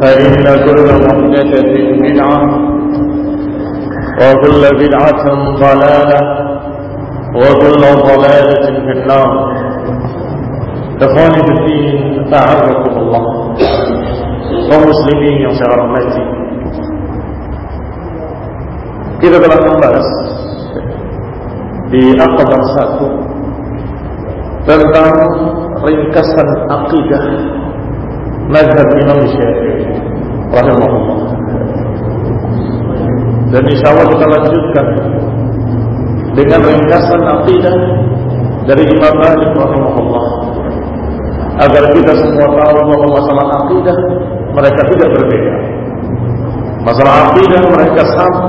فإن كل محدثة بدعة وكل بدعة ضلالة وكل ضلالة في النار. إخواني في الدين أعزكم الله. ومسلمين يا رحمتي kita telah membahas di akhbar satu tentang ringkasan akidah mazhab Imam Syafi'i rahimahullah dan insyaallah kita lanjutkan dengan ringkasan akidah dari Imam Malik rahimahullah agar kita semua tahu bahwa masalah akidah mereka tidak berbeda. Masalah akidah mereka sama,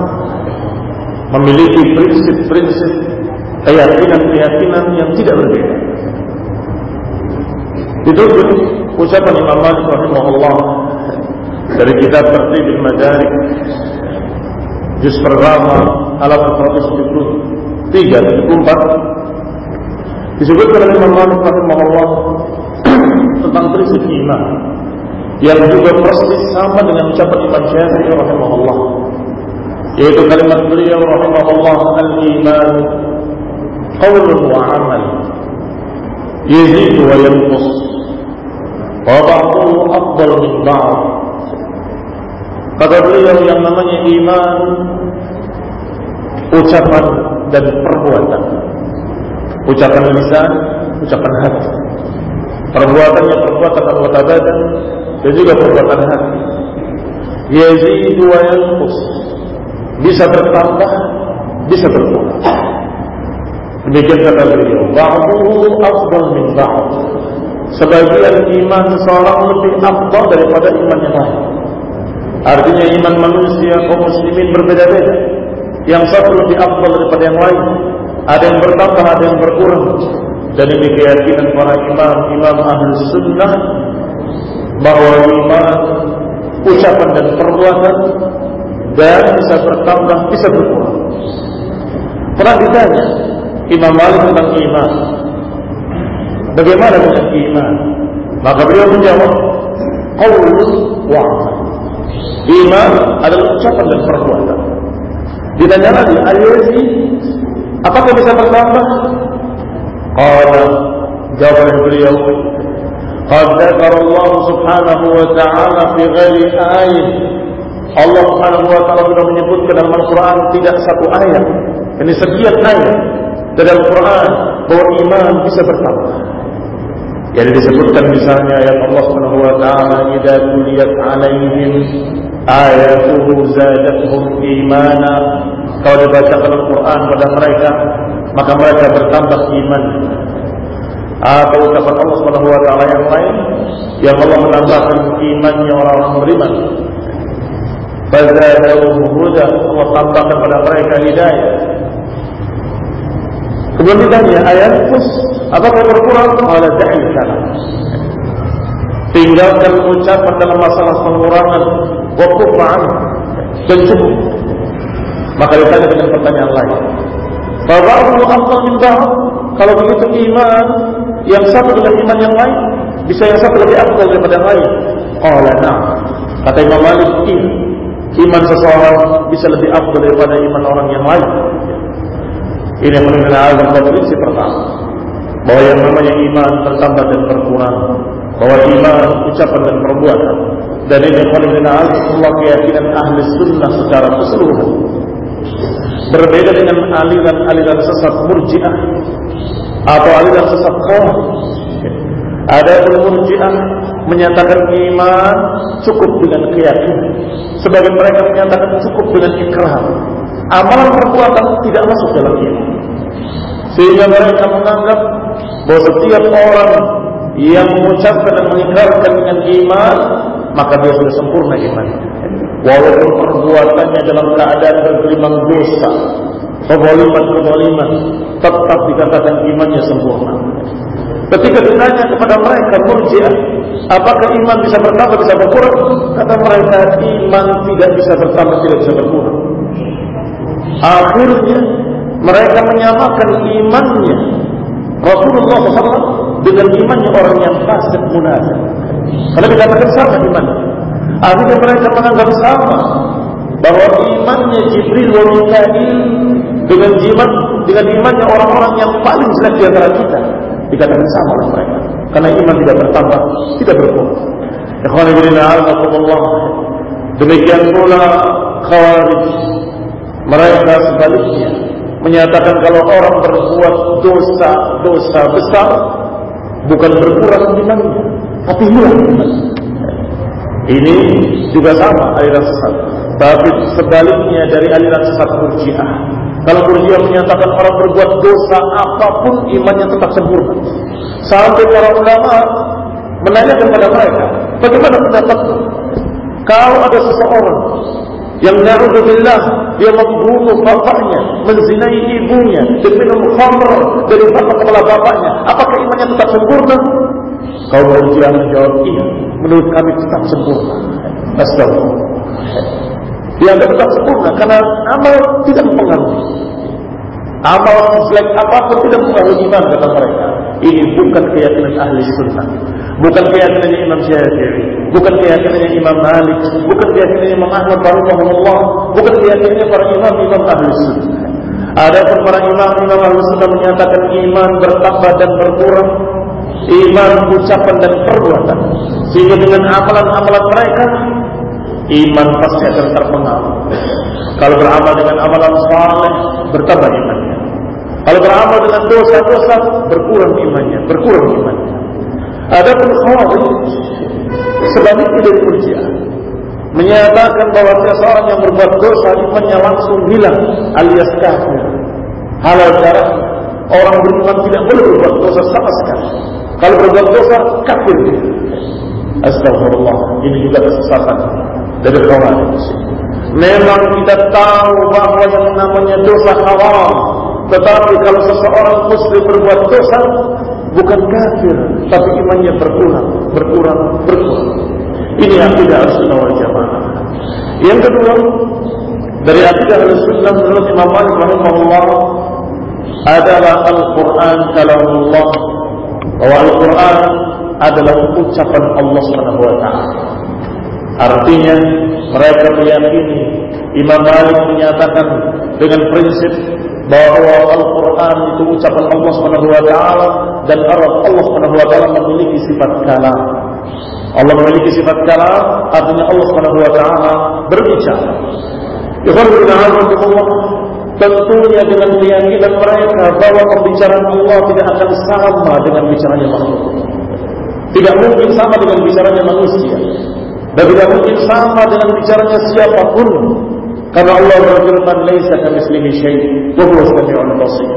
memiliki prinsip-prinsip keyakinan-keyakinan yang tidak berbeda. Ditutup ucapan Imam Malik rahimahullah dari kitab Tertib Madarik juz pertama halaman 173 74 disebutkan oleh Imam Malik rahimahullah tentang prinsip iman yang juga persis sama dengan ucapan Imam Syafi'i rahimahullah yaitu kalimat beliau rahimahullah al-iman qawlun wa amal yazid wa yanqus wa ba'dahu afdal min ba'd kata beliau yang namanya iman ucapan dan perbuatan. Ucapan lisan ucapan hati. Perbuatannya perbuatan anggota badan dan juga perbuatan hati. Yazidu wa yanqus. Bisa bertambah bisa berkurang. Demikian kata beliau. Ba'duhu afdal min ba'd sebagian iman seorang lebih afdal daripada iman yang lain artinya iman manusia kaum muslimin berbeda-beda yang satu lebih afdal daripada yang lain ada yang bertambah ada yang berkurang dan ini keyakinan para imam imam ahli sunnah bahwa iman ucapan dan perbuatan dan bisa bertambah bisa berkurang. Pernah ditanya Imam Malik tentang iman. Bagaimana bersikap iman? Maka beliau menjawab, Qaul wa Iman adalah ucapan dan perbuatan. Ditanya lagi, Al-Yazi, apakah bisa bertambah? Qala, jawabnya beliau, Qad zakar Allah subhanahu wa ta'ala fi ghali ayat. Allah subhanahu wa ta'ala sudah menyebutkan dalam Al-Quran tidak satu ayat. Ini sekian ayat. Dalam Al-Quran, bahawa iman bisa bertambah jadi disebutkan misalnya ayat Allah ta'ala idha tuliyat alaihim ayatuhu zadatuhum imana. Kalau dibacakan Al-Quran pada mereka maka mereka bertambah iman. Atau ucapan Allah taala yang lain? Yang Allah menambahkan imannya orang-orang beriman. Fazadahum huda. Allah tambahkan kepada mereka hidayah Kemudian ditanya ayat pus Apakah berkurang? Da'il kalam. Tinggalkan ucapan dalam masalah pengurangan Waktu ma'an Dan cukup. Maka ditanya dengan pertanyaan lain. Fadha'u Allah min ba'am Kalau begitu iman Yang satu dengan iman yang lain Bisa yang satu lebih akal daripada yang lain. Qala na'am. Kata Imam Malik Iman seseorang bisa lebih akal daripada iman orang yang lain Ini yang azam dan prinsip pertama. Bahawa yang namanya iman bertambah dan berkurang. Bahawa iman ucapan dan perbuatan. Dan ini azam Allah keyakinan ahli sunnah secara keseluruhan. Berbeda dengan aliran-aliran sesat murjiah Atau aliran sesat kawah Ada murjiah menyatakan iman cukup dengan keyakinan. Sebagian mereka menyatakan cukup dengan ikrar Amalan perbuatan tidak masuk dalam iman Sehingga mereka menganggap bahawa setiap orang yang mengucapkan dan mengikrarkan dengan iman Maka dia sudah sempurna iman. Walaupun perbuatannya dalam keadaan bergelimang dosa Kezaliman-kezaliman Tetap dikatakan imannya sempurna. Ketika ditanya kepada mereka Murjiah Apakah iman bisa bertambah, bisa berkurang? Kata mereka Iman tidak bisa bertambah, tidak bisa berkurang. Akhirnya Mereka menyamakan imannya. Rasulullah SAW Dengan imannya orang yang fasik munafik. Karena dikatakan sama imannya Akhirnya mereka menganggap sama. Bahawa imannya Jibril wa Mikail Dengan iman dengan imannya orang-orang yang paling jelek di antara kita Dikatakan sama oleh mereka. Karena iman tidak bertambah, tidak berkurang. Ikhwanibidina Demikian pula Khawarij. Mereka sebaliknya Menyatakan kalau orang berbuat dosa-dosa besar Bukan berkurang imannya Tapi hilang ini juga sama aliran sesat. Tapi sebaliknya dari aliran sesat murjiah. Kalau murjiah menyatakan orang berbuat dosa apa pun imannya tetap sempurna. Sampai para ulama menanyakan kepada mereka, bagaimana pendapatmu? Kalau ada seseorang yang na'udzubillah dia membunuh bapaknya, menzinai ibunya, dan minum khamr dari bapak kepala bapaknya, apakah imannya tetap sempurna? Kau berjian menjawab iya. Menurut kami tetap sempurna. Astagfirullah Dia tetap sempurna Karena amal tidak mempengaruhi Amal selek apapun tidak mempengaruhi iman kata mereka. Ini bukan keyakinan ahli sunnah. Bukan keyakinan Imam Syafi'i. Bukan keyakinan Imam Malik. Bukan keyakinan Imam Ahmad Baruchahullah Bukan keyakinan para imam-imam ahli sunnah. Ada pun para imam-imam ahli sunnah Menyatakan iman bertambah dan berkurang. Iman ucapan dan perbuatan. Sehingga dengan amalan-amalan mereka iman pasti akan terpengaruh. Kalau beramal dengan amalan saleh bertambah imannya kalau beramal dengan dosa-dosa berkurang imannya berkurang imannya ada pun khawarij sebaliknya dari murjiah menyatakan bahawa seseorang yang berbuat dosa imannya langsung hilang alias kafir halal darah orang beriman tidak boleh berbuat dosa sama sekali kalau berbuat dosa, kafir. Astagfirullah. Ini juga kesesatan dari kawan. Memang kita tahu bahawa yang namanya dosa haram. Tetapi kalau seseorang muslim berbuat dosa, bukan kafir. Tapi imannya berkurang, berkurang, berkurang. Ini akidah al-sunnah wal jamaah. Yang kedua, dari akidah al-sunnah menurut Imam Malik rahimahullah adalah Al-Quran kalamullah bahwa Al-Quran adalah ucapan Allah Wa Taala. Artinya mereka meyakini Imam Malik menyatakan dengan prinsip bahwa Al-Quran itu ucapan Allah Taala dan Arab Allah Taala memiliki sifat kalam. Allah memiliki sifat kalam, artinya Allah Taala berbicara. Allah tentunya dengan keyakinan mereka bahwa pembicaraan Allah tidak akan sama dengan bicaranya makhluk. Tidak mungkin sama dengan bicaranya manusia. Dan tidak mungkin sama dengan bicaranya siapapun. Karena Allah berfirman, "Laisa kamitslihi syai', wa huwa as-sami'ul basir."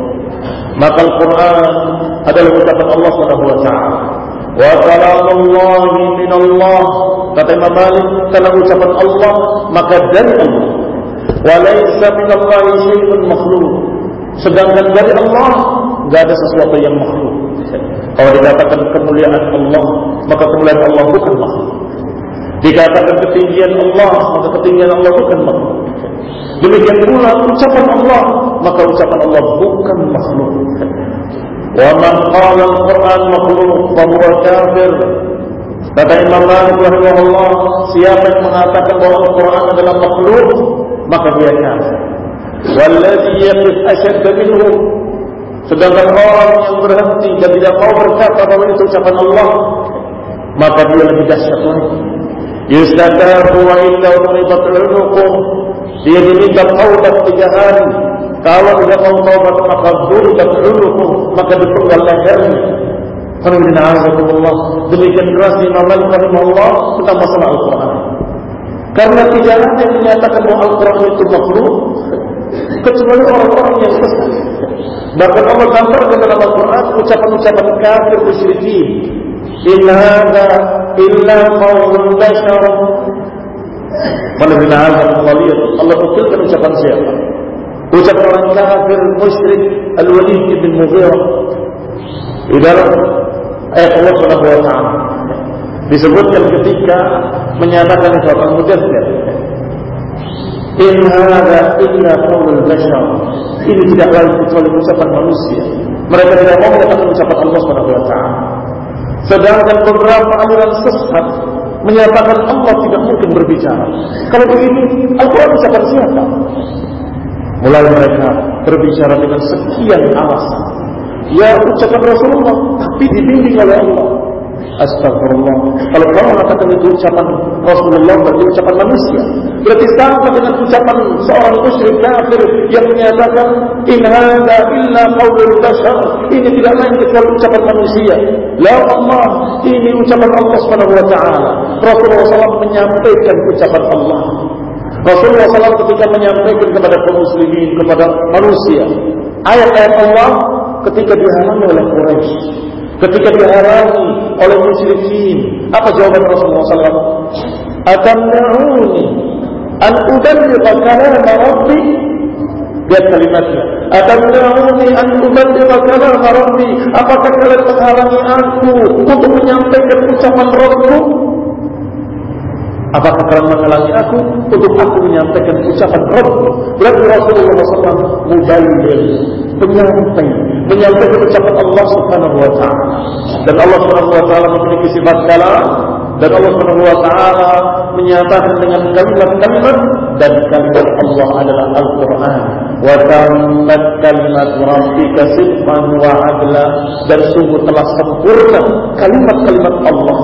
Maka Al-Quran adalah ucapan Allah Subhanahu wa taala. Wa kalamullahi min Allah kata Imam Malik karena ucapan Allah maka dari Allah walaysa min Allah syai'un makhluq sedangkan dari Allah enggak ada sesuatu yang makhluk kalau dikatakan kemuliaan Allah maka kemuliaan Allah bukan makhluk dikatakan ketinggian Allah maka ketinggian Allah bukan makhluk demikian pula ucapan Allah maka ucapan Allah bukan makhluk wa man qala al-Qur'an makhluk fa huwa kafir Kata Imam Malik rahimahullah, siapa yang mengatakan bahwa Al-Quran adalah makhluk, maka dia kafir. Wallazi yaqif ashadda minhu. Sedangkan orang yang berhenti dan tidak mau berkata bahwa itu ucapan Allah, maka dia lebih dahsyat lagi. Yustatabu wa illa uribat unuquh. Dia diminta taubat tiga hari. Kalau tidak mau taubat maka duribat unuquh, maka dipenggal lehernya. Alhamdulillah. Demikian keras Imam Malik rahimahullah tentang masalah Al-Quran. Karena tidak ada yang menyatakan bahwa Al-Quran itu makhluk kecuali orang-orang yang sesat. Bahkan Allah gambarkan dalam Al-Quran ucapan-ucapan kafir musyrikin. In hadza illa qaulun bashar. Alhamdulillah Allah ukilkan ucapan siapa? Ucapan orang kafir musyrik Al-Walid bin Mughirah. Di dalam ayat Allah wa taala disebutkan ketika menyatakan suatu mudaththir in hadza illa qaulul bashar ini tidak lain kecuali ucapan manusia mereka tidak mau menyatakan ucapan Allah wa taala sedangkan beberapa aliran sesat menyatakan Allah tidak mungkin berbicara. Kalau begitu Al-Quran ucapan siapa mulai mereka berbicara dengan sekian alasan. Ya ucapan Rasulullah Tapi dibimbing oleh Allah Astagfirullah Kalau kamu mengatakan itu ucapan Rasulullah Berarti ucapan manusia. Berarti sama dengan ucapan seorang musyrik kafir Yang menyatakan In hada illa qawlul bashar. Ini tidak lain kecuali ucapan manusia. La Allah Ini ucapan Allah SWT Rasulullah SAW menyampaikan ucapan Allah. Rasulullah SAW ketika menyampaikan kepada kaum muslimin Kepada manusia Ayat-ayat Allah ketika dihalangi oleh Quraisy, ketika dihalangi oleh musyrikin, apa jawaban Rasulullah SAW? Atamna'uni an uballigha kalam Rabbi? Lihat kalimatnya Atamna'uni an uballigha kalam Rabbi? Apakah kalian menghalangi aku Untuk menyampaikan ucapan Rabbu Apakah kalian menghalangi aku Untuk aku menyampaikan ucapan Rabbu Berarti Rasulullah SAW Muballigh Penyampai menyampaikan ucapan Allah Subhanahu wa taala. Dan Allah Subhanahu wa taala memiliki sifat kalam dan Allah Subhanahu wa taala menyatakan dengan kalimat-kalimat dan kalimat Allah adalah Al-Qur'an. Wa tammat kalimat rabbika sidqan wa adla dan sungguh telah sempurna kalimat-kalimat Allah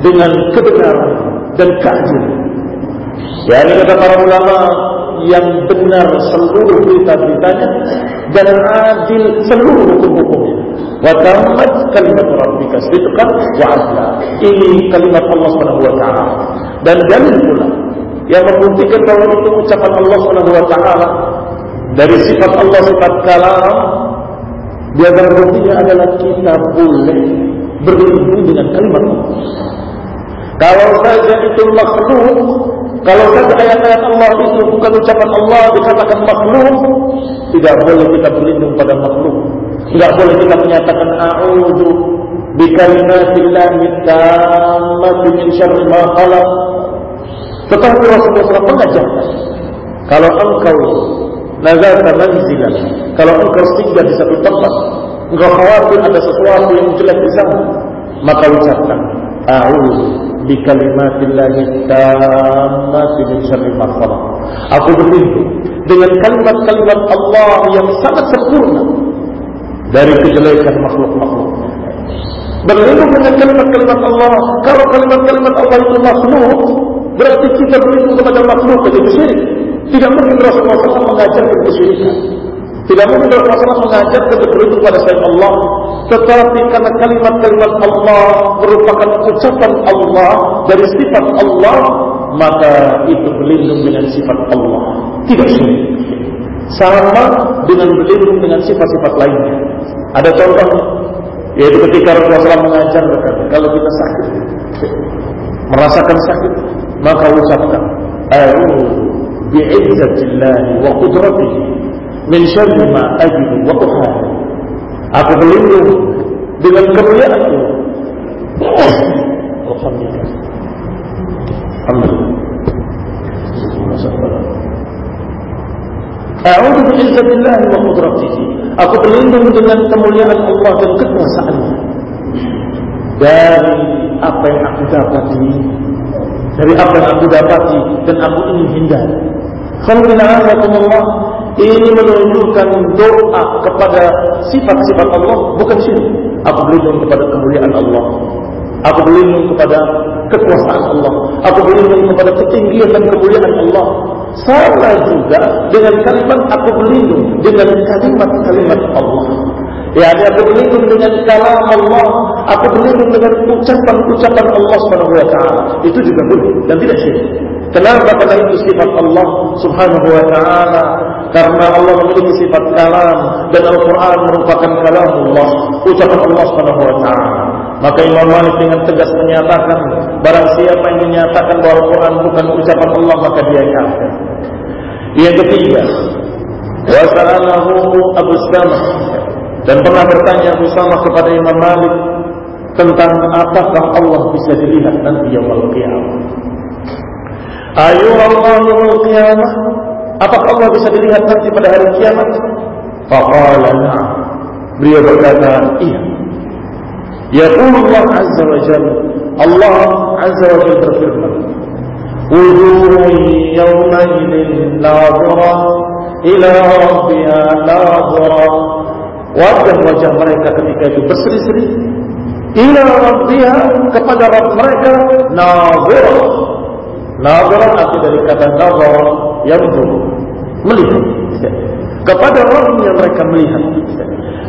dengan kebenaran dan keadilan. Ya ini kata para ulama yang benar seluruh berita-beritanya dan adil seluruh hukum-hukumnya. Wa tammat kalimat rabbika sidqan wa adla. Ini kalimat Allah Subhanahu wa taala. Dan dalil pula yang membuktikan bahwa itu ucapan Allah Subhanahu wa taala dari sifat Allah sifat kalam dia berbuktinya adalah kita boleh berhubung dengan kalimat Allah. Kalau saja itu makhluk kalau saja ayat-ayat Allah itu bukan ucapan Allah dikatakan makhluk, tidak boleh kita berlindung pada makhluk. Tidak boleh kita menyatakan a'udzu bi kalimatillahi tammati min syarri ma khalaq. Tetapi Rasulullah SAW mengajarkan kalau engkau nazarta manzilan, kalau engkau singgah di satu tempat, engkau khawatir ada sesuatu yang jelek di sana, maka ucapkan a'udzu bikalimatillahi tammati min syarri ma khalaq. Aku berlindung dengan kalimat-kalimat Allah yang sangat sempurna dari kejelekan makhluk-makhluk. Berlindung dengan kalimat-kalimat Allah. Kalau kalimat-kalimat Allah itu makhluk, berarti kita berlindung kepada makhluk jadi syirik. Tidak mungkin Rasulullah SAW mengajarkan kesyirikan. Tidak mungkin Rasulullah mengajar untuk berlindung pada selain Allah. Tetapi karena kalimat-kalimat Allah merupakan ucapan Allah dari sifat Allah, maka itu berlindung dengan sifat Allah. Tidak sulit. Sama dengan berlindung dengan sifat-sifat lainnya. Ada contoh, yaitu ketika Rasulullah mengajar berkata, kalau kita sakit, merasakan sakit, maka ucapkan, "A'udzu bi'izzatillahi wa qudratihi min syarri ma ajidu wa uhari." Aku berlindung dengan kemuliaan Allah. Alhamdulillah. Alhamdulillah. A'udzu bi'izzatillahi wa qudratihi. Aku berlindung dengan kemuliaan Allah dan kekuasaannya. Dari apa yang aku dapati dari apa yang aku dapati dan aku ingin hindari. Alhamdulillah ini menunjukkan doa kepada sifat-sifat Allah bukan syirik. Aku berlindung kepada kemuliaan Allah. Aku berlindung kepada kekuasaan Allah. Aku berlindung kepada ketinggian dan kemuliaan Allah. Sama juga dengan kalimat aku berlindung dengan kalimat-kalimat Allah. Ya, aku berlindung dengan kalam Allah. Aku berlindung dengan ucapan-ucapan Allah taala. Itu juga boleh dan tidak syirik. Kenapa karena itu sifat Allah Subhanahu wa taala? Karena Allah memiliki sifat kalam dan Al-Qur'an merupakan kalam Allah, ucapan Allah Subhanahu wa taala. Maka Imam Malik dengan tegas menyatakan barang siapa yang menyatakan bahwa Al-Qur'an bukan ucapan Allah maka dia kafir. Yang ketiga, wa sa'alahu Abu Samah dan pernah bertanya Abu Samah kepada Imam Malik tentang apakah Allah bisa dilihat nanti yaumul qiyamah. Ayu Allah yaumul qiyamah? Apakah Allah bisa dilihat nanti pada hari kiamat? Faqala na'am. Beliau berkata, iya. Yaqul Allah Azza wa Jalla. Allah Azza wa Jalla berfirman, "Wujuhun yawma idin nadhira ila rabbiha nadhira." wajah-wajah mereka ketika itu berseri-seri ila rabbiha kepada rabb mereka nazira nazira arti dari kata nazara yanzur melihat. Kepada rabb yang mereka melihat.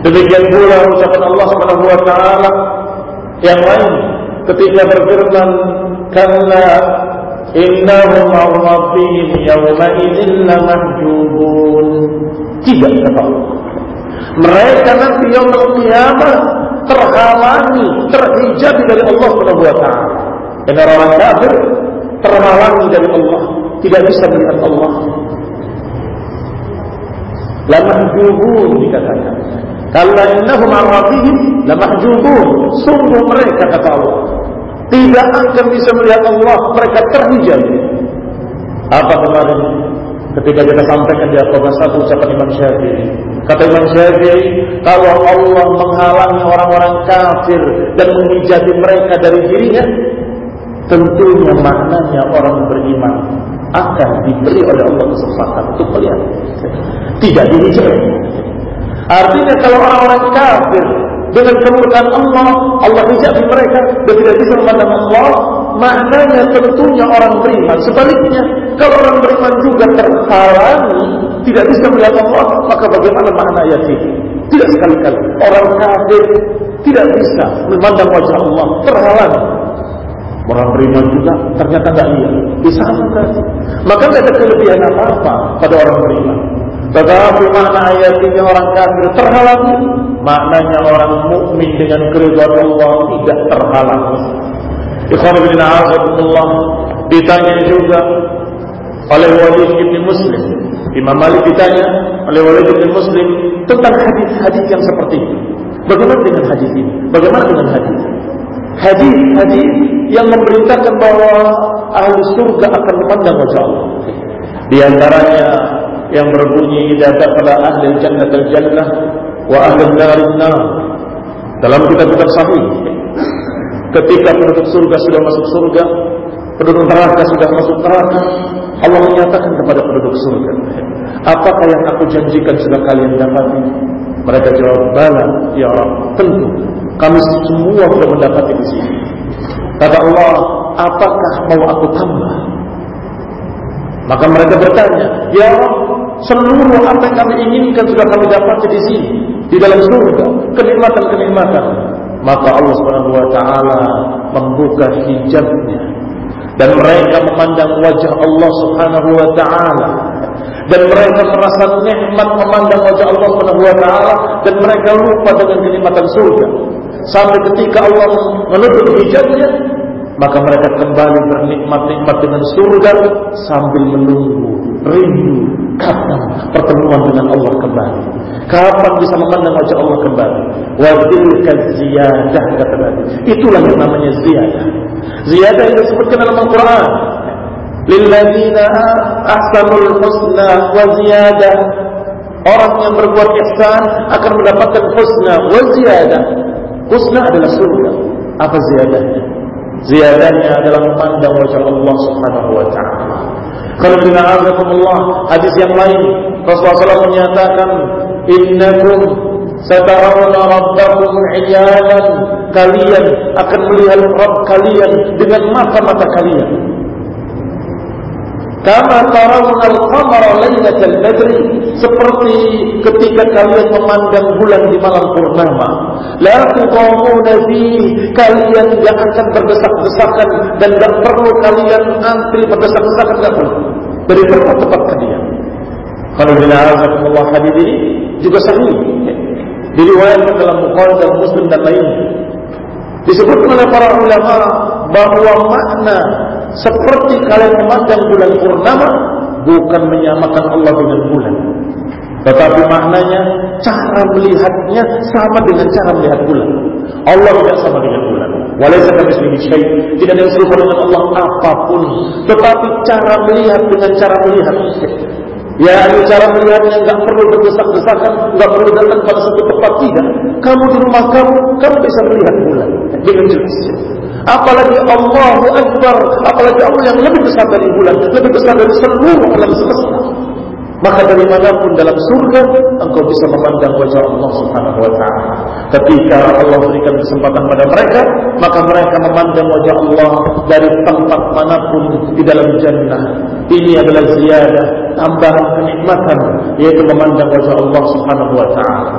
Demikian pula ucapan Allah Subhanahu wa taala yang lain ketika berfirman kalla innahum rabbihim yawma idzin lamahjubun tidak kata mereka nanti yang kiamat terhalangi, terhijabi dari Allah Subhanahu taala. Dan orang kafir terhalangi dari Allah, tidak bisa melihat Allah. La mahjubun dikatakan. Kalla innahum an rabbihim la mahjubun. Sungguh mereka kata Allah tidak akan bisa melihat Allah, mereka terhijab. Apa kemarin ketika kita sampaikan di Al-Qur'an satu ucapan Imam Syafi'i. Kata Imam Syafi'i, kalau Allah menghalangi orang-orang kafir dan menghijabi mereka dari dirinya, tentunya maknanya orang beriman akan diberi oleh Allah kesempatan untuk melihat. Tidak dihijabi. Artinya kalau orang-orang kafir dengan kemurkaan Allah, Allah hijabi mereka dan tidak bisa memandang Allah, maknanya tentunya orang beriman. Sebaliknya, kalau orang beriman juga terhalangi, tidak bisa melihat Allah, maka bagaimana makna ayat ini? Tidak sekali-kali. Orang kafir tidak bisa memandang wajah Allah, terhalangi. Orang beriman juga ternyata tidak. Di sana berarti. Maka tidak ada kelebihan apa-apa pada orang beriman. Tetapi makna ayat ini orang kafir terhalangi. Maknanya orang mukmin dengan keridhaan Allah tidak terhalangi. Ikhwan bin A'adzullah ditanya juga oleh Walid bin Muslim. Imam Malik ditanya oleh Walid bin Muslim tentang hadis-hadis yang seperti ini. Bagaimana dengan hadis ini? Bagaimana dengan hadis? Hadis-hadis yang memberitakan bahwa ahli surga akan memandang wajah Allah. Di antaranya yang berbunyi idza dakhala ahli jannah al-jannah wa ahli an-nar an-nar. Dalam kitab-kitab sahih ketika penduduk surga sudah masuk surga, penduduk neraka sudah masuk neraka, Allah menyatakan kepada penduduk surga, apakah yang aku janjikan sudah kalian dapati? Mereka jawab, bala, ya Allah, tentu. Kami semua sudah mendapati di sini. Kata Allah, apakah mau aku tambah? Maka mereka bertanya, ya Allah, seluruh apa yang kami inginkan sudah kami dapati di sini, di dalam surga, kenikmatan-kenikmatan. Maka Allah Subhanahu wa taala membuka hijabnya. Dan mereka memandang wajah Allah Subhanahu wa taala. Dan mereka merasa nikmat memandang wajah Allah Subhanahu wa taala. Dan mereka lupa dengan kenikmatan surga sampai ketika Allah menutup hijabnya maka mereka kembali bernikmat-nikmat dengan surga sambil menunggu rindu kapan pertemuan dengan Allah kembali. Kapan bisa memandang wajah Allah kembali. Wa tilka ziyadah kata Nabi. Itulah yang namanya ziyadah. Ziyadah yang disebutkan dalam Al-Quran. Lilladzina ahsanul husna wa ziyadah. Orang yang berbuat ihsan akan mendapatkan husna wa ziyadah husna adalah surga. Apa ziyadahnya ziyadahnya adalah memandang wajah Allah Subhanahu wa taala. Kalau kita Allah hadis yang lain Rasulullah SAW menyatakan innakum satarawna rabbakum iyalan. Kalian akan melihat Rabb kalian dengan mata-mata kalian Kama tarawna al-qamara laylatal badri seperti ketika kalian memandang bulan di malam purnama. La tuqamuna fi kalian enggak akan berdesak-desakan dan enggak perlu kalian antri berdesak-desakan enggak perlu. Dari tempat-tempat kalian. Kalau Allah hadis ini juga sahih. Diriwayatkan dalam Bukhari dan Muslim dan lainnya. Disebutkan oleh para ulama bahwa makna seperti kalian memandang bulan purnama bukan menyamakan Allah dengan bulan. Tetapi maknanya cara melihatnya sama dengan cara melihat bulan. Allah tidak sama dengan bulan. Walaysa kamitslihi syai. Tidak ada yang serupa dengan Allah apapun. Tetapi cara melihat dengan cara melihat. Ya, cara melihatnya enggak perlu berdesak-desakan, enggak perlu datang pada satu tempat tidak. Kamu di rumah kamu, kamu bisa melihat bulan. Dengan jelas. Apalagi Allahu Akbar. Apalagi Allah yang lebih besar dari bulan Lebih besar dari seluruh alam semesta Maka dari manapun dalam surga Engkau bisa memandang wajah Allah subhanahu wa ta'ala. Ketika Allah berikan kesempatan pada mereka Maka mereka memandang wajah Allah Dari tempat manapun di dalam jannah. Ini adalah ziyadah Tambahan kenikmatan Yaitu memandang wajah Allah subhanahu wa ta'ala.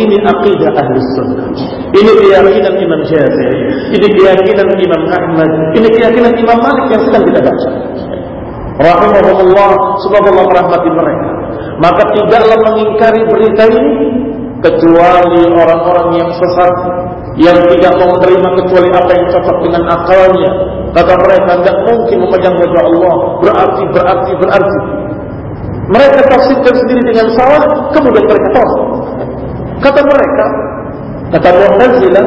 Ini aqidah ahli sunnah. Ini keyakinan Imam Syafi'i. Ini keyakinan Imam Ahmad. Ini keyakinan Imam Malik yang sedang kita baca rahimahumullah Allah merahmati mereka. Maka tidaklah mengingkari berita ini kecuali orang-orang yang sesat yang tidak mau menerima kecuali apa yang cocok dengan akalnya. Kata mereka tidak mungkin memajang wajah Allah berarti berarti berarti. Mereka tafsirkan sendiri dengan salah kemudian mereka tahu kata mereka kata Mu'tazilah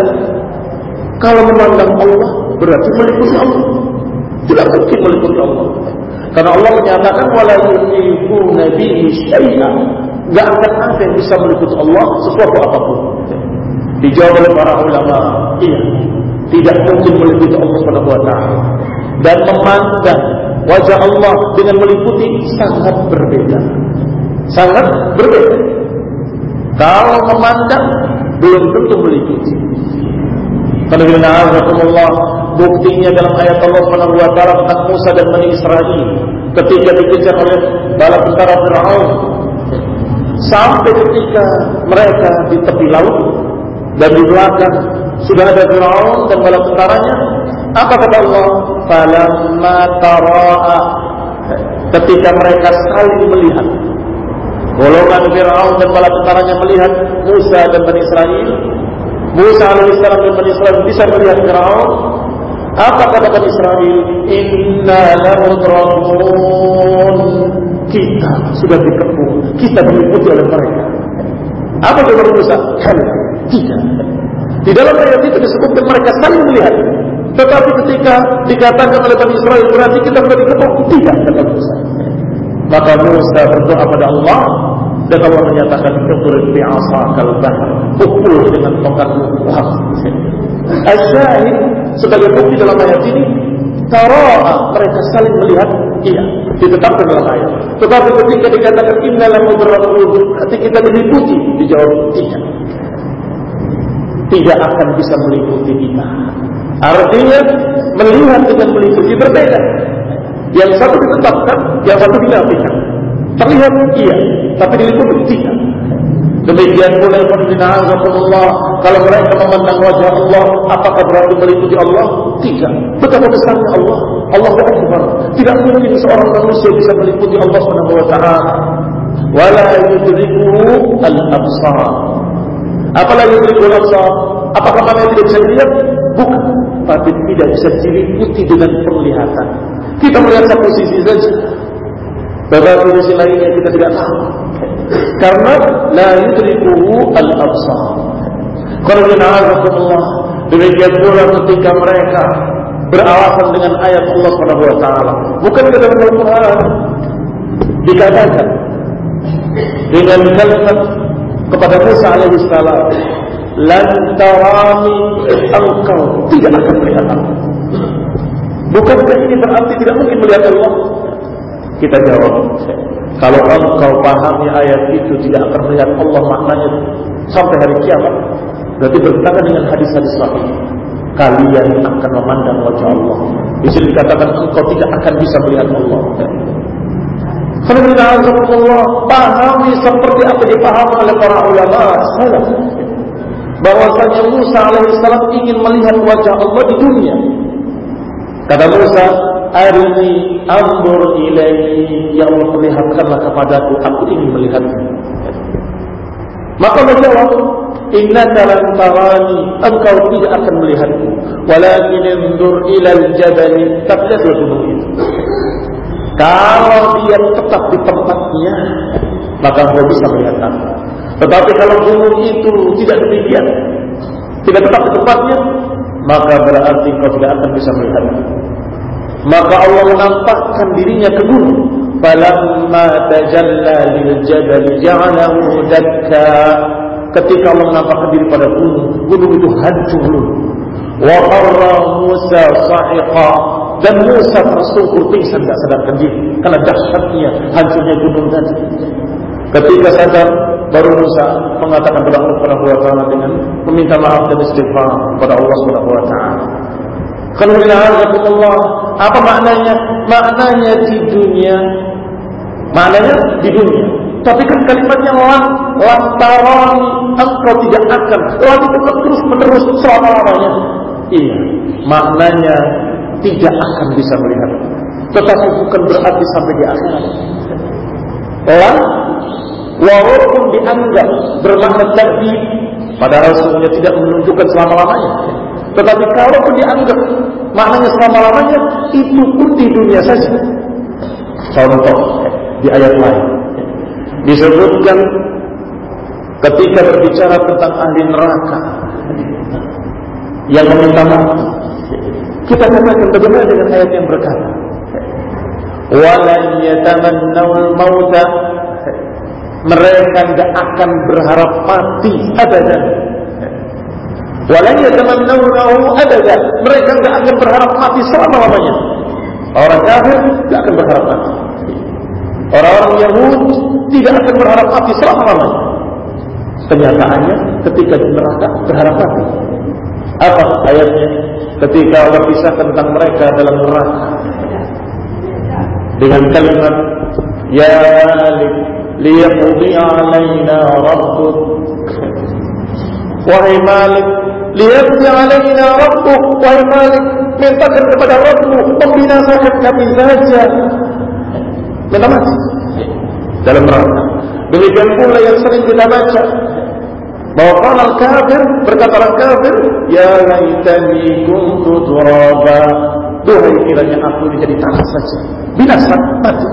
kalau memandang Allah berarti meliputi Allah. Tidak mungkin meliputi Allah karena Allah menyatakan wala yuhibuna bihi syai'an. Enggak ada yang bisa meliputi Allah sesuatu apapun. Dijawab oleh para ulama, iya. Tidak mungkin meliputi Allah Subhanahu wa taala. Dan memandang wajah Allah dengan meliputi sangat berbeda. Sangat berbeda. Kalau memandang belum tentu meliputi. Karena Allah buktinya dalam ayat Allah wa taala tentang Musa dan Bani Israel. Ketika dikejar oleh bala tentara Firaun. Sampai ketika mereka di tepi laut dan di belakang sudah ada Firaun dan bala tentaranya apa kata Allah? Falamma taraa. Ketika mereka saling melihat golongan Firaun dan bala tentaranya melihat Musa dan Bani Israel. Musa alaihissalam dan Bani Israel bisa melihat Firaun apa kata Bani Israel? Inna lamudrakun. Kita sudah dikepung. Kita diikuti oleh mereka. Apa kata Musa? Kalian tidak. Di dalam ayat itu disebutkan mereka saling melihat. Tetapi ketika dikatakan oleh Bani Israel berarti kita sudah dikepung. Tidak kata Musa. Maka Musa berdoa pada Allah dan Allah menyatakan keturunan biasa kalau bahar pukul dengan tongkatmu. Asyahid sebagai bukti dalam ayat ini Tara'a mereka saling melihat Iya, ditetapkan dalam ayat. Tetapi ketika dikatakan Innalah mudra'ul Berarti kita meliputi Dijawab tidak Tidak akan bisa meliputi kita. Artinya Melihat dengan meliputi berbeda. Yang satu ditetapkan Yang satu dinafikan Terlihat iya Tapi diliputi tidak Demikian pula Allah Kalau mereka memandang wajah Allah Apakah berarti meliputi Allah? Tidak. Betapa besarnya Allah. Allah Akbar Tidak mungkin seorang manusia bisa meliputi Allah SWT Wala yudrikuhu al-absar. Apalah yudrikuhu al-absar? Apakah mana tidak bisa dilihat? bukan, tapi tidak bisa diliputi dengan penglihatan. Kita melihat satu sisi saja, tetapi sisi lainnya kita tidak tahu. Karena la yudrikuhu al-absar. Kalau kita Allah, demikian pula ketika mereka beralasan dengan ayat Allah taala. Bukan dalam Al-Qur'an dikatakan dengan kalimat kepada Musa alaihi salam, "Lan tarani engkau tidak akan melihat aku." Bukankah ini berarti tidak mungkin melihat Allah? Kita jawab, kalau engkau pahami ayat itu tidak akan melihat Allah maknanya sampai hari kiamat, berarti bertentangan dengan hadis-hadis sahih kalian akan memandang wajah Allah. Di sini dikatakan engkau tidak akan bisa melihat Allah. Karena Allah pahami seperti apa dipahami oleh para ulama bahwasanya Musa alaihissalam ingin melihat wajah Allah di dunia. Kata Musa, Arini ambur ilaihi Ya Allah perlihatkanlah kepadaku. Aku ingin melihatmu Maka menjawab innaka lan tarani engkau tidak akan melihatku. Walakin indur ila al-jabal tabliq gunung itu kalau dia tetap di tempatnya maka engkau bisa melihat tetapi kalau gunung itu tidak demikian tidak tetap di tempatnya maka berarti engkau tidak akan bisa melihat maka Allah menampakkan dirinya ke gunung falamma tajalla lil jabal ja'alahu dakka ketika Allah menampakkan diri pada gunung, gunung itu hancur. Wa qarra Musa sa'iqa dan Musa tersungkur pingsan tidak sadarkan diri karena dahsyatnya hancurnya gunung tadi. Ketika sadar baru Musa mengatakan kepada Allah Subhanahu wa taala dengan meminta maaf dan istighfar kepada Allah Subhanahu wa taala. Kalau Allah, apa maknanya? Maknanya di dunia, maknanya di dunia tapi kan kalimatnya lan lantaran engkau tidak akan itu kan terus menerus selama lamanya. Iya, maknanya tidak akan bisa melihat. Tetapi bukan berarti sampai di akhirat. Lan walaupun dianggap bermakna tadi padahal sebenarnya tidak menunjukkan selama lamanya. Tetapi kalau pun dianggap maknanya selama lamanya itu pun di dunia saja. Contoh di ayat lain. Disebutkan ketika berbicara tentang ahli neraka yang meminta maaf. Kita katakan bagaimana dengan ayat yang berkata walan yatamannawul mauta. Mereka tidak akan berharap mati abadan walan yatamannawul abadan mereka tidak akan berharap mati selama-lamanya orang kafir tidak akan berharap mati Orang-orang Yahudi tidak akan berharap mati selama-lamanya. Kenyataannya ketika di neraka berharap mati. Apa ayatnya? Ketika Allah kisah tentang mereka dalam neraka. Dengan kalimat Ya Malik liyaqdi alaina rabbuk Wahai Malik liyaqdi alaina rabbuk Wahai Malik mintakan kepada Rabbu membinasakan kami saja Minta mati dalam neraka. Demikian pula yang sering kita baca bahwa kalau kafir berkata orang kafir, ya laitani kuntu turaba. Duhai kiranya aku jadi tanah saja. Binasa mati.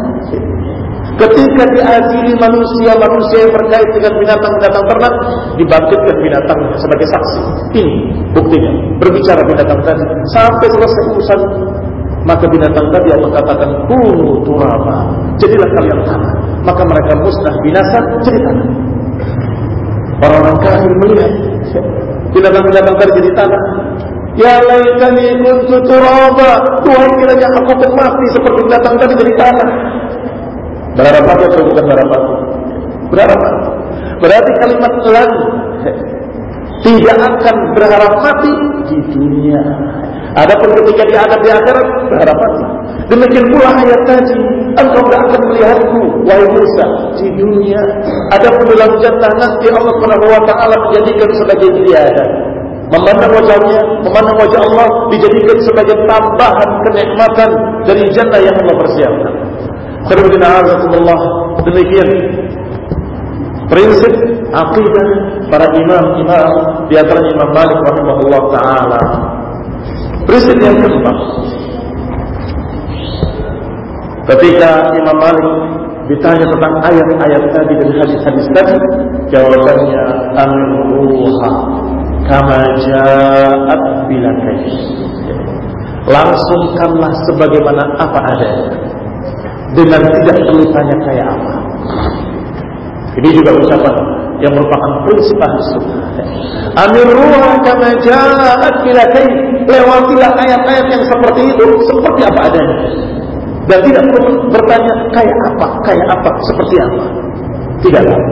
Ketika diadili manusia, manusia yang berkait dengan binatang-binatang ternak, dibangkitkan binatang sebagai saksi. Ini buktinya. Berbicara binatang tadi. Sampai selesai urusan Maka binatang tadi Allah katakan kunu turaba. Jadilah kalian tanah. Maka mereka musnah binasa jadi tanah. Orang-orang kafir melihat binatang-binatang tadi jadi tanah. Ya laitani kuntu turaba. Tuhan kiranya aku pun mati seperti binatang tadi jadi tanah. Berharap apa atau bukan berharap apa? Berharap apa? Berarti kalimat lan tidak akan berharap mati di dunia. Adapun ketika dia ada di akhirat berharap mati. Demikian pula ayat tadi, engkau tidak akan melihatku wahai Musa di dunia. Adapun dalam jannah nanti Allah Subhanahu wa taala menjadikan sebagai ziyadah. Memandang wajahnya, memandang wajah Allah dijadikan sebagai tambahan kenikmatan dari jannah yang Allah persiapkan. Allah demikian prinsip akidah para imam-imam di antaranya Imam Malik rahimahullah taala Prinsip yang keempat. Ketika Imam Malik ditanya tentang ayat-ayat tadi dan hadis-hadis tadi, jawabannya amruha kama ja'at bila kais. Langsungkanlah sebagaimana apa adanya. Dengan tidak perlu tanya kayak apa. Ini juga ucapan yang merupakan prinsip ahli sunnah. Amirruha kama ja'at bila kais. Lewatilah ayat-ayat yang seperti itu seperti apa adanya. Dan tidak perlu bertanya kayak apa, kayak apa, seperti apa. Tidak tahu.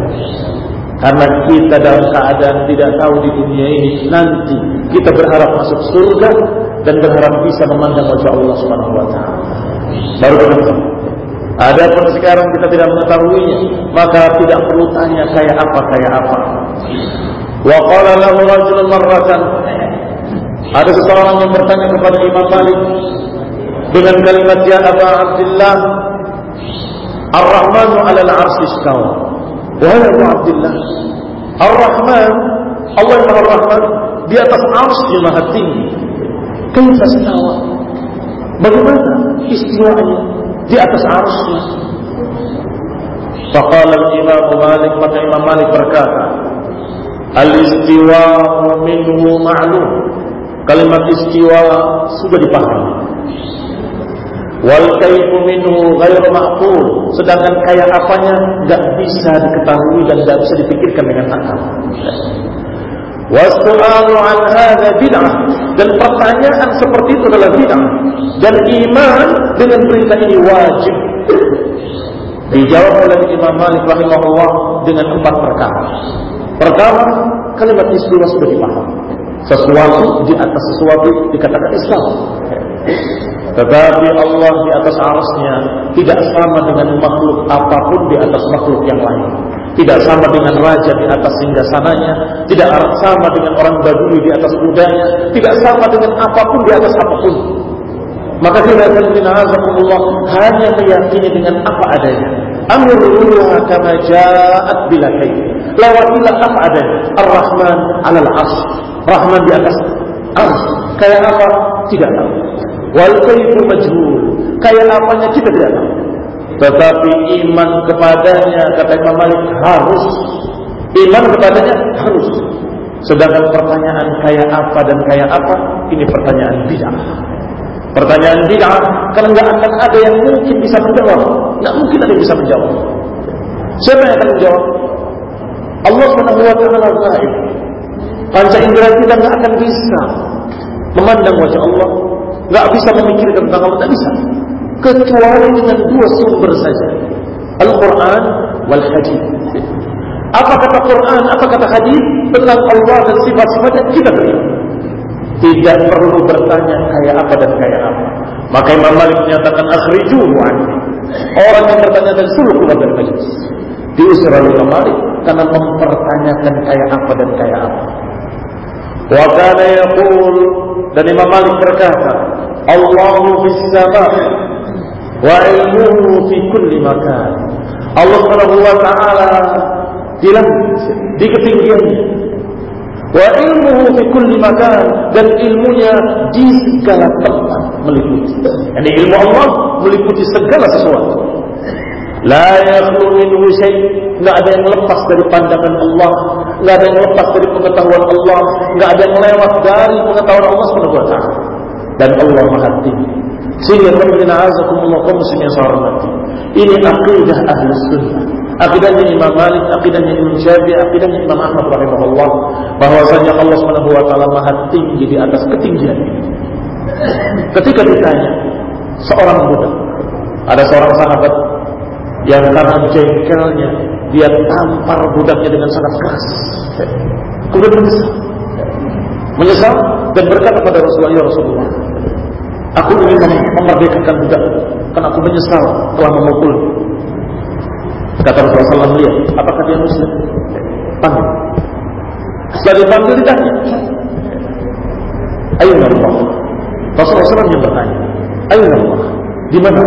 Karena kita dalam keadaan tidak tahu di dunia ini nanti kita berharap masuk surga dan berharap bisa memandang wajah Allah Subhanahu wa taala. Baru begitu. Adapun sekarang kita tidak mengetahuinya, maka tidak perlu tanya kayak apa kayak apa. Wa qala lahu rajulun marratan ada seseorang yang bertanya kepada Imam Malik dengan kalimat ya Aba Abdullah Ar-Rahmanu 'ala al-'arsy istawa. Wahai Abu Abdullah, Ar-Rahman, Allah yang Ar-Rahman di atas arsy maha tinggi. Kaifa istawa? Bagaimana istiwanya di atas arsy? Faqala al-Imam Malik maka Imam Malik berkata, Al-istiwa minhu ma'lum. Kalimat istiwa sudah dipahami wal kaifu minhu ghairu ma'qul sedangkan kaya apanya enggak bisa diketahui dan enggak bisa dipikirkan dengan akal wasu'alu an hadha bid'ah. Dan pertanyaan seperti itu adalah bid'ah. Dan iman dengan perintah ini wajib. Dijawab oleh Imam Malik rahimahullah dengan empat perkara. Pertama kalimat istiwa sudah dipahami sesuatu di atas sesuatu dikatakan Islam. Tetapi Allah di atas arasnya tidak sama dengan makhluk apapun di atas makhluk yang lain. Tidak sama dengan raja di atas singgasananya. Tidak sama dengan orang badui di atas kudanya. Tidak sama dengan apapun di atas apapun. Maka tidak akan Allah hanya meyakini dengan apa adanya. Amruha kama ja'at bila kait. Lewatilah apa adanya. Ar-Rahman alal ars. Rahman di atas ars. Kayak apa? Tidak tahu. Wal kaifu majhul. Kayak apanya kita tidak tahu. Tetapi iman kepadanya kata Imam Malik harus. Iman kepadanya harus. Sedangkan pertanyaan kayak apa dan kayak apa ini pertanyaan bid'ah. Pertanyaan bid'ah karena enggak akan ada yang mungkin bisa menjawab. Enggak mungkin ada yang bisa menjawab. Siapa yang akan menjawab? Allah Subhanahu wa taala gaib. Panca indera kita enggak akan bisa memandang wajah Allah Gak bisa memikirkan tentang Allah, tak bisa. Kecuali dengan dua sumber saja. Al-Quran wal Hadith. Apa kata Quran, apa kata Hadith tentang Allah dan sifat-sifatnya kita terima. Tidak perlu bertanya kayak apa dan kayak apa. Maka Imam Malik menyatakan akhrijuhu anhi. Orang yang bertanya dan suruh keluar dari majlis. Diusir oleh Imam Malik karena mempertanyakan kayak apa dan kayak apa. Wa kana yaqul dan Imam Malik berkata, Allahu fis sama' wa ilmuhu fi kulli makan. Allah taala di langit, di ketinggiannya. Wa ilmuhu fi kulli makan dan ilmunya di segala tempat meliputi. Yani ilmu Allah meliputi segala sesuatu. La yakhlu minhu syai' Enggak ada yang lepas dari pandangan Allah, enggak ada yang lepas dari pengetahuan Allah, enggak ada yang lewat dari pengetahuan Allah taala. Dan Allah Maha Tinggi. Sehingga kemudian azakumullah kaum muslimin hormati. Ini akidah ahli sunnah. Akidahnya Imam Malik, akidahnya Imam Syafi'i, akidahnya Imam Ahmad rahimahullah bahwasanya Allah taala Maha Tinggi di atas ketinggian. Ketika ditanya seorang budak, ada seorang sahabat yang karena jengkelnya dia tampar budaknya dengan sangat keras. Kemudian menyesal. Menyesal dan berkata kepada Rasulullah, Ya Rasulullah, aku ingin memerdekakan budak, karena aku menyesal telah memukul. Kata Rasulullah SAW, apakah dia muslim? Panggil. Setelah dipanggil ditanya, Ayo Allah. Rasulullah SAW bertanya, Ayo Allah, di mana?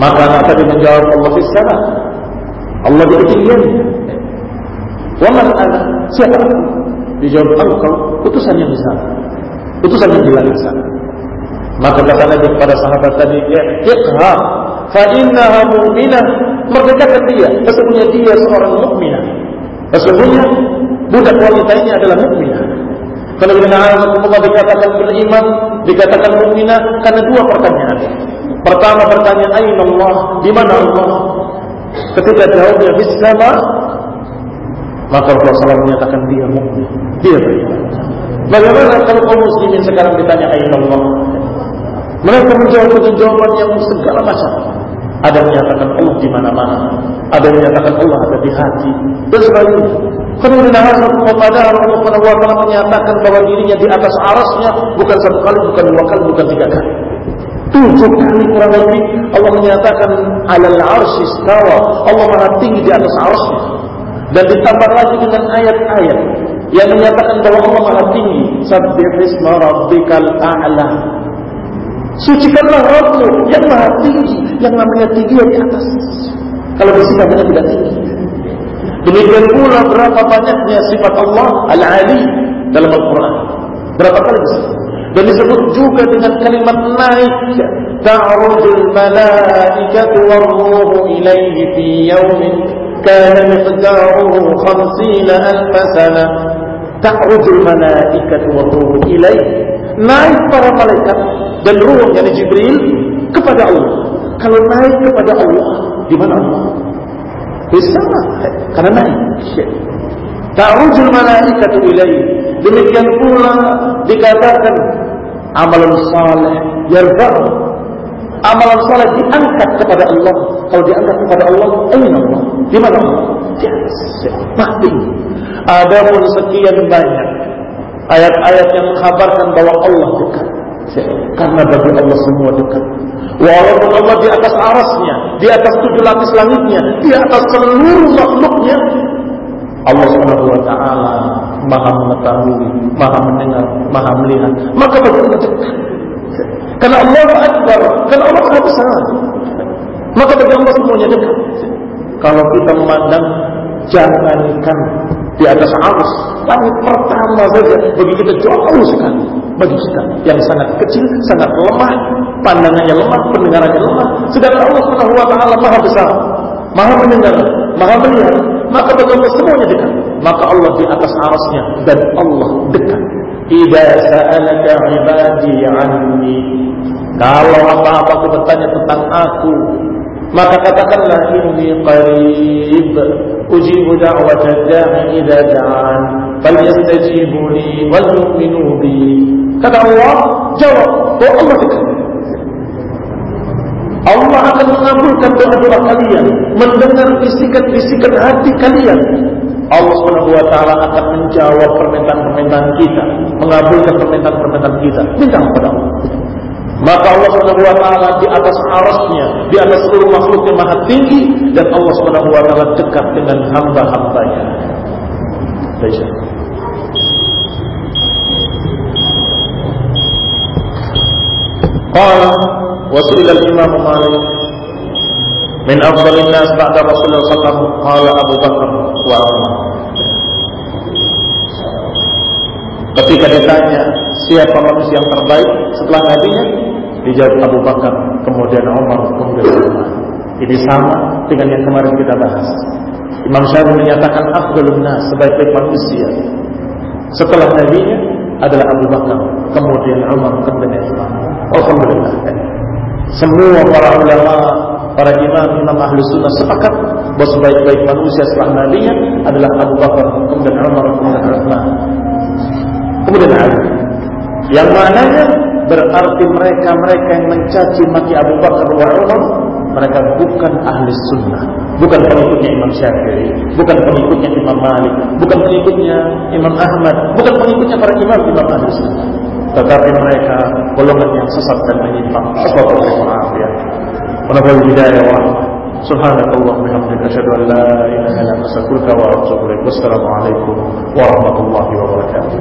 Maka anak tadi menjawab Allah di sana. Allah di ketinggian. Waman ana siapa? Dijawab engkau utusan yang besar. Utusan yang dilakukan. Maka kata Nabi kepada sahabat tadi, "Iqha fa innaha mu'minah." Merdekakan dia, sesungguhnya dia seorang mukminah. Sesungguhnya budak wanita ini adalah mukminah. Kalau kita Allah dikatakan beriman, dikatakan mukminah karena dua pertanyaan. Pertama pertanyaan, "Aina Allah?" Di mana Allah? Ketika jawabnya sama, maka Rasulullah SAW menyatakan dia mukmin, dia beriman. Bagaimana kalau kaum muslimin sekarang ditanya Aina Allah? Mereka menjawab dengan jawaban yang segala macam. Ada menyatakan Allah di mana-mana, ada menyatakan Allah ada di hati, dan sebagainya. Kemudian Allah Subhanahu wa taala menyatakan bahwa dirinya di atas arasnya bukan satu kali, bukan dua kali, bukan tiga kali. Tujuh kali kurang lebih Allah menyatakan alal arsy istawa. Allah Maha tinggi di atas arasnya. Dan ditambah lagi dengan ayat-ayat yang menyatakan bahwa Allah Maha tinggi. Sabbih isma rabbikal a'la. Sucikanlah Rabbmu yang Maha tinggi, yang namanya tinggi di atas. Kalau di sini namanya tidak tinggi. Demikian pula berapa banyaknya sifat Allah Al-Ali dalam Al-Quran. Berapa kali disebut? Dan disebut juga dengan kalimat naik. Ta'rujul malaikatu warruhu ilaihi fi yawmin kana miqdaruhu khamsina alfa sana. Ta'rujul malaikatu warruhu ilaihi. Naik para malaikat dan ruh yang Jibril kepada Allah. Kalau naik kepada Allah, di mana Allah? Bersama karena naik. Ta'rujul malaikatu ilaihi. Demikian pula dikatakan amalan saleh yarfa'u. Amalan saleh diangkat kepada Allah. Kalau diangkat kepada Allah, ayna Allah? Di mana Allah? Di atas. Mati. Ada pun sekian banyak ayat-ayat yang mengkhabarkan bahwa Allah dekat. Karena bagi Allah semua dekat. Walaupun Allah di atas arasnya, di atas tujuh lapis langitnya, di atas seluruh makhluknya, Allah Subhanahu wa taala Maha mengetahui, Maha mendengar, Maha melihat. Maka bagi Allah dekat. Karena Allah Akbar, karena Allah Maha besar. Maka bagi Allah semuanya dekat. Kalau kita memandang jangankan di atas arus langit pertama saja bagi kita jauh sekali bagi kita. Yang sangat kecil sangat lemah pandangannya lemah pendengarannya lemah. Sedangkan Allah Subhanahu wa taala Maha besar Maha mendengar Maha melihat maka Allah semuanya dekat. Maka Allah di atas arasnya dan Allah dekat. Idza sa'alaka ibadi anni kalau apa-apa aku bertanya tentang aku maka katakanlah inni qarib ujibu da'wat ad-da'i idza da'an falyastajibu li wal yu'minu bi kata Allah jawab oh Allah dekat Allah akan mengabulkan doa-doa kalian mendengar bisikan-bisikan hati kalian Allah taala akan menjawab permintaan-permintaan kita mengabulkan permintaan-permintaan kita minta kepada Allah Maka Allah taala di atas arasnya, di atas seluruh makhluknya maha tinggi dan Allah taala dekat dengan hamba-hambanya. Baik. قال وسئل الإمام مالك من أفضل الناس بعد رسول الله صلى الله عليه وسلم قال أبو بكر وعمر Ketika ditanya siapa manusia yang terbaik setelah Nabi dijawab Abu Bakar, kemudian Umar, kemudian Umar. Ini sama dengan yang kemarin kita bahas. Imam Syafi'i menyatakan Abdul Nas sebaik-baik manusia. Setelah Nabi adalah Abu Bakar, kemudian Umar, kemudian Umar. Alhamdulillah. Semua para ulama, para imam, imam ahli sunnah sepakat bahawa sebaik-baik manusia setelah Nabi adalah Abu Bakar, kemudian Umar, kemudian Uthman. Kemudian Ali. Yang maknanya berarti mereka-mereka yang mencaci maki Abu Bakar wa Umar, mereka bukan ahli sunnah, bukan pengikutnya Imam Syafi'i, bukan pengikutnya Imam Malik, bukan pengikutnya Imam Ahmad, bukan pengikutnya para imam Imam ahli sunnah. Tetapi mereka golongan yang sesat dan menyimpang. Assalamualaikum warahmatullahi wabarakatuh. Wa hidayah wa Subhanallah wa bihamdika asyhadu an la ilaha anta astaghfiruka wa atubu ilaik. Wassalamu alaikum warahmatullahi wabarakatuh.